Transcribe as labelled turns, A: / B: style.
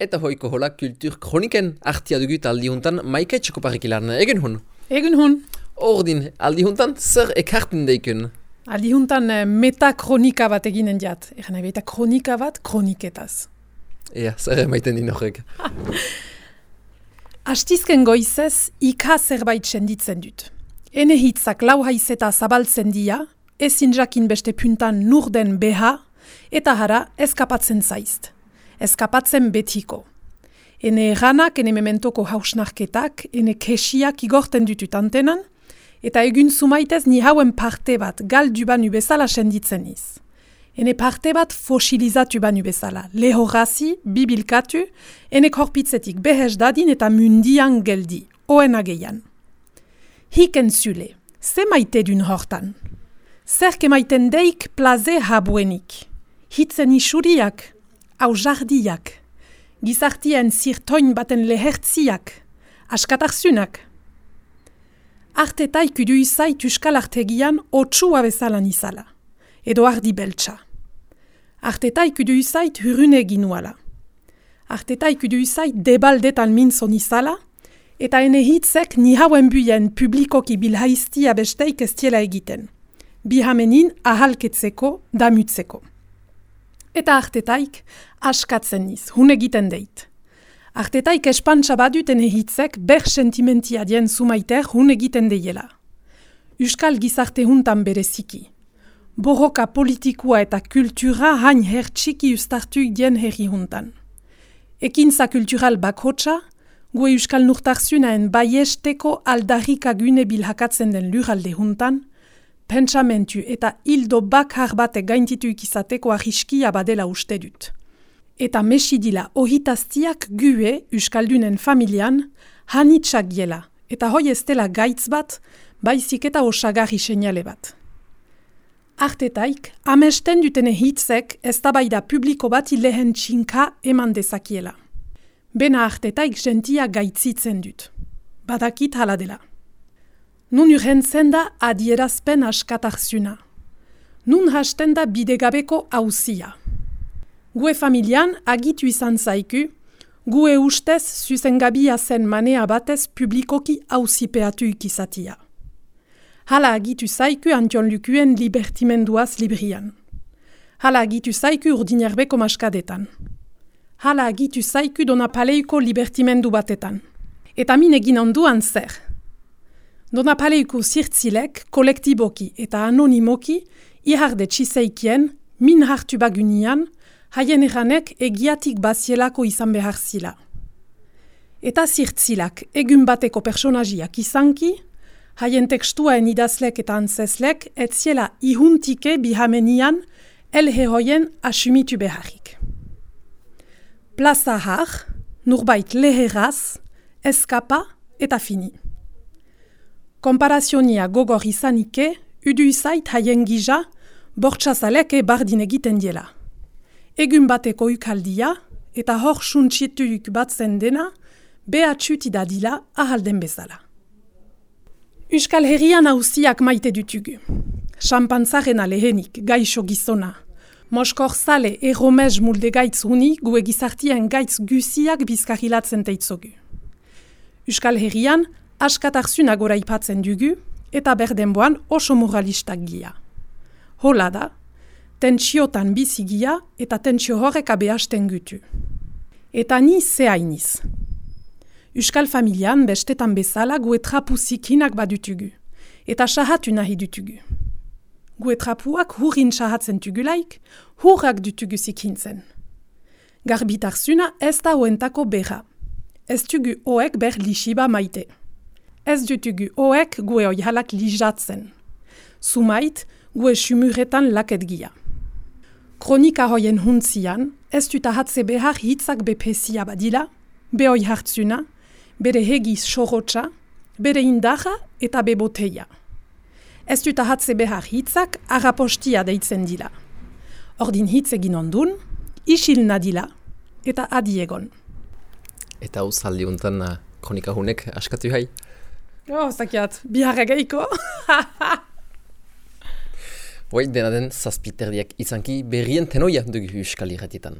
A: eta hoiko hola kultur kroniken artia dugut aldi huntan maika etxeko parikilarna egen hun.
B: Egen hun.
A: Ordin, aldi huntan zer ekartin deikun?
B: Aldi huntan eh, metakronika bat eginen diat. Egan nahi kronika bat kroniketaz.
A: Ea, zer emaiten din horrek.
B: Astizken goizez, ika zerbait senditzen dut. Ene hitzak lau haizeta zabaltzen dia, ezin jakin beste puntan nurden beha, eta hara eskapatzen zaizt. Eskapatzen betiko. Ene eranak, ene mementoko hausnarketak, ene kesiak igorten ditut antenan, eta egun sumaitez ni hauen parte bat galdu banu bezala senditzen iz. Ene parte bat fosilizatu banu bezala, lehorazi, bibilkatu, ene korpitzetik behez dadin eta mundian geldi, oen ageian. Hiken zule, ze maite dun hortan? Zer kemaiten deik plaze habuenik? hitzen isuriak, au jardiak, gizartien zirtoin baten lehertziak, askatarzunak. Artetai kudu izai tuskal artegian otsua bezalan izala, edo ardi beltsa. Artetai kudu izai hurune ginuala. Artetai kudu izai debaldetan minzon izala, eta ene hitzek ni hauen buien publikoki bilhaiztia besteik estiela egiten. Bihamenin ahalketzeko, damutzeko eta artetaik askatzen niz, hun egiten deit. Artetaik espantsa baduten ehitzek ber sentimentia dien sumaiter hun egiten deiela. Euskal gizarte huntan bereziki. Borroka politikua eta kultura hain hertsiki ustartu dien herri huntan. Ekintza kultural bakhotsa, gue Euskal nurtarzunaen baiesteko aldarrika gune bilhakatzen den luralde huntan, pentsamentu eta hildo bakar bate gaintitu ikizateko ahiskia badela uste dut. Eta mesidila ohitaztiak gue Euskaldunen familian hanitsak gela, eta hoi ez dela gaitz bat, baizik eta osagarri seinale bat. Artetaik, amesten dutene hitzek ez da publiko bat lehen txinka eman dezakiela. Bena artetaik gentia gaitzitzen dut. Badakit hala dela. Nun urrentzen da adierazpen askatarzuna. Nun hasten da bidegabeko hauzia. Gue familian agitu izan zaiku, gue ustez zuzengabia zen manea batez publikoki hauzipeatu ikizatia. Hala agitu zaiku antion lukuen libertimenduaz librian. Hala agitu zaiku urdinerbeko maskadetan. Hala agitu zaiku dona paleiko libertimendu batetan. Eta min egin onduan zer. Dona paleiko zirtzilek, kolektiboki eta anonimoki, iharde txiseikien, min hartu bagunian, haien eranek egiatik bazielako izan behar zila. Eta zirtzilak egun bateko personajiak izanki, haien tekstuaen idazlek eta antzeslek, etziela ihuntike bihamenian, elheroien asumitu beharrik. Plaza har, nurbait leheraz, eskapa eta fini. Komparazionia gogor izanike, udu izait haien gija, bortxazaleke bardin egiten diela. Egun bateko ukaldia, eta hor suntsituik batzen dena, behatxuti dadila ahalden bezala. Euskal herrian hauziak maite dutugu. Champantzarena lehenik, gaixo gizona. Moskor zale erromez mulde gaitz huni, gue gizartien gaitz guziak bizkarilatzen teitzogu. Euskal herrian, askatarzuna gora ipatzen dugu, eta berdenboan oso moralistak gia. Hola da, tentsiotan bizigia eta tentsio horrek abeasten gutu. Eta ni zehainiz. Euskal familian bestetan bezala gue trapu zikinak badutugu, eta sahatu nahi dutugu. Gue trapuak hurin sahatzen tugulaik, hurrak dutugu zikintzen. Garbitarzuna ez da hoentako beha. Ez tugu hoek ber lixiba maite ez dutugu oek gue oihalak lijatzen. Sumait, gue sumuretan laketgia. Kronika hoien huntzian, ez dut ahatze behar hitzak bepesia badila, behoi hartzuna, bere hegiz sorotxa, bere indaja eta beboteia. Ez dut ahatze behar hitzak arapostia deitzen dila. Ordin hitz egin ondun, isil nadila eta adiegon.
A: Eta uzaldi untan kronika hunek askatu hai?
B: Oh, zakiat, biharra geiko.
A: Hoi, dena den, zazpiterdiak izanki berrien tenoia dugu euskal irratitan.